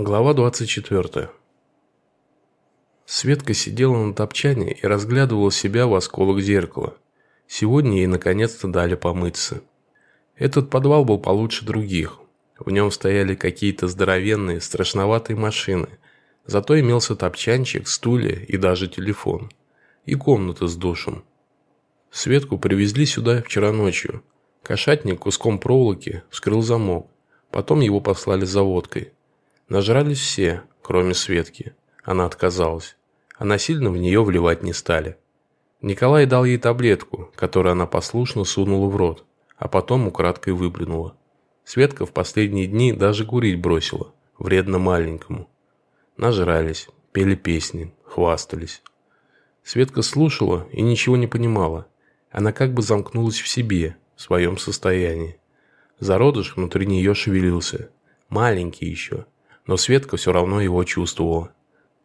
Глава 24. Светка сидела на топчане и разглядывала себя в осколок зеркала. Сегодня ей наконец-то дали помыться. Этот подвал был получше других. В нем стояли какие-то здоровенные, страшноватые машины. Зато имелся топчанчик, стулья и даже телефон. И комната с душем. Светку привезли сюда вчера ночью. Кошатник куском проволоки вскрыл замок. Потом его послали за водкой. Нажрались все, кроме Светки. Она отказалась. А насильно в нее вливать не стали. Николай дал ей таблетку, которую она послушно сунула в рот, а потом украдкой выплюнула. Светка в последние дни даже курить бросила, вредно маленькому. Нажрались, пели песни, хвастались. Светка слушала и ничего не понимала. Она как бы замкнулась в себе, в своем состоянии. Зародыш внутри нее шевелился. Маленький еще, но Светка все равно его чувствовала.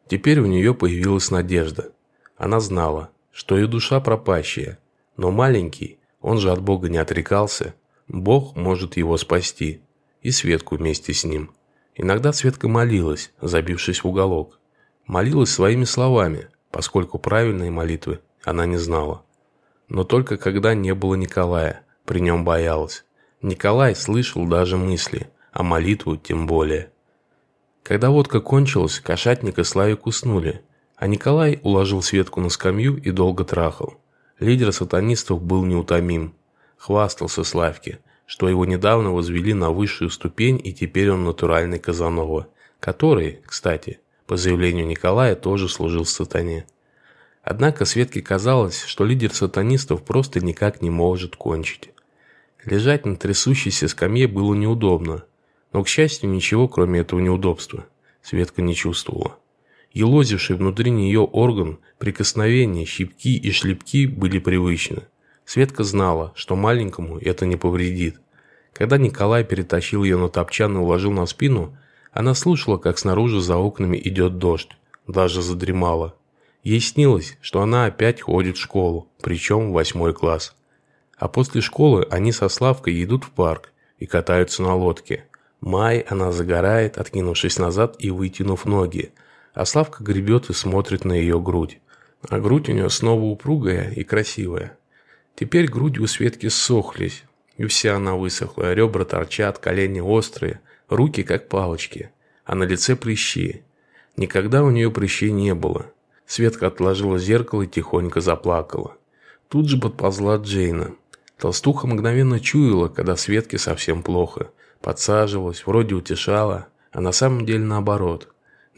Теперь у нее появилась надежда. Она знала, что ее душа пропащая, но маленький, он же от Бога не отрекался, Бог может его спасти, и Светку вместе с ним. Иногда Светка молилась, забившись в уголок. Молилась своими словами, поскольку правильной молитвы она не знала. Но только когда не было Николая, при нем боялась. Николай слышал даже мысли, а молитву тем более. Когда водка кончилась, кошатник и Славик уснули, а Николай уложил Светку на скамью и долго трахал. Лидер сатанистов был неутомим. Хвастался Славке, что его недавно возвели на высшую ступень и теперь он натуральный Казанова, который, кстати, по заявлению Николая, тоже служил сатане. Однако Светке казалось, что лидер сатанистов просто никак не может кончить. Лежать на трясущейся скамье было неудобно, но, к счастью, ничего, кроме этого неудобства, Светка не чувствовала. Елозивший внутри нее орган, прикосновения, щипки и шлепки были привычны. Светка знала, что маленькому это не повредит. Когда Николай перетащил ее на топчан и уложил на спину, она слушала, как снаружи за окнами идет дождь. Даже задремала. Ей снилось, что она опять ходит в школу, причем в восьмой класс. А после школы они со Славкой идут в парк и катаются на лодке. Май она загорает, откинувшись назад и вытянув ноги, а Славка гребет и смотрит на ее грудь. А грудь у нее снова упругая и красивая. Теперь груди у Светки ссохлись, и вся она высохла, ребра торчат, колени острые, руки как палочки, а на лице прыщи. Никогда у нее прыщей не было. Светка отложила зеркало и тихонько заплакала. Тут же подползла Джейна. Толстуха мгновенно чуяла, когда Светке совсем плохо – Подсаживалась, вроде утешала, а на самом деле наоборот.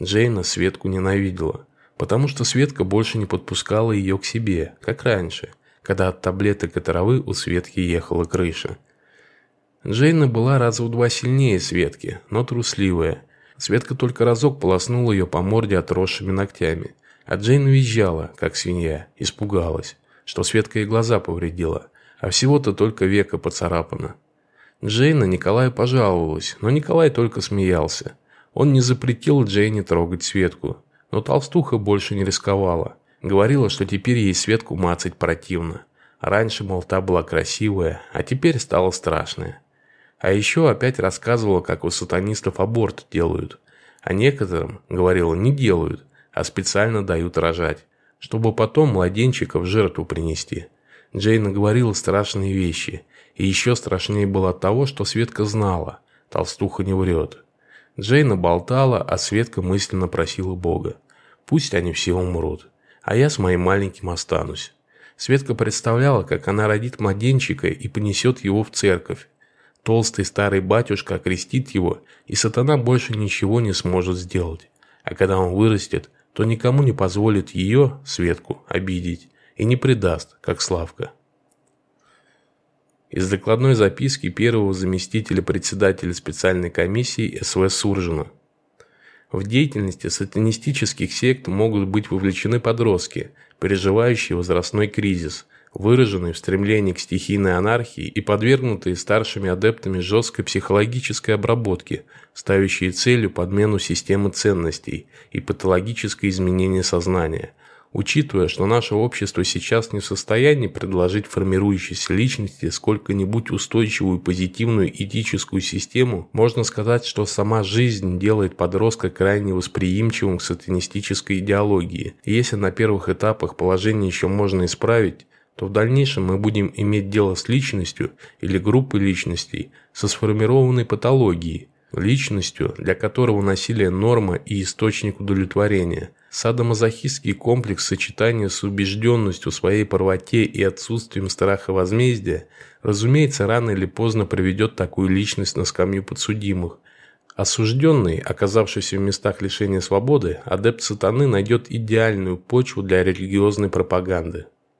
Джейна Светку ненавидела, потому что Светка больше не подпускала ее к себе, как раньше, когда от таблеток и травы у Светки ехала крыша. Джейна была раза в два сильнее Светки, но трусливая. Светка только разок полоснула ее по морде отросшими ногтями, а Джейна визжала, как свинья, испугалась, что Светка ей глаза повредила, а всего-то только века поцарапано. Джейна Николаю пожаловалась, но Николай только смеялся. Он не запретил Джейне трогать Светку, но толстуха больше не рисковала. Говорила, что теперь ей Светку мацать противно. Раньше, мол, та была красивая, а теперь стала страшная. А еще опять рассказывала, как у сатанистов аборт делают. А некоторым, говорила, не делают, а специально дают рожать, чтобы потом младенчика в жертву принести. Джейна говорила страшные вещи – и еще страшнее было от того, что Светка знала. Толстуха не врет. Джейна болтала, а Светка мысленно просила Бога. Пусть они все умрут, а я с моим маленьким останусь. Светка представляла, как она родит младенчика и понесет его в церковь. Толстый старый батюшка окрестит его, и сатана больше ничего не сможет сделать. А когда он вырастет, то никому не позволит ее, Светку, обидеть и не предаст, как Славка. Из докладной записки первого заместителя председателя специальной комиссии СВ Суржина. В деятельности сатанистических сект могут быть вовлечены подростки, переживающие возрастной кризис, выраженный в стремлении к стихийной анархии и подвергнутые старшими адептами жесткой психологической обработки, ставящие целью подмену системы ценностей и патологическое изменение сознания, Учитывая, что наше общество сейчас не в состоянии предложить формирующейся личности сколько-нибудь устойчивую позитивную этическую систему, можно сказать, что сама жизнь делает подростка крайне восприимчивым к сатанистической идеологии. И если на первых этапах положение еще можно исправить, то в дальнейшем мы будем иметь дело с личностью или группой личностей со сформированной патологией, личностью, для которого насилие норма и источник удовлетворения – Садомазохистский комплекс сочетания с убежденностью в своей правоте и отсутствием страха возмездия, разумеется, рано или поздно приведет такую личность на скамью подсудимых. Осужденный, оказавшийся в местах лишения свободы, адепт сатаны найдет идеальную почву для религиозной пропаганды.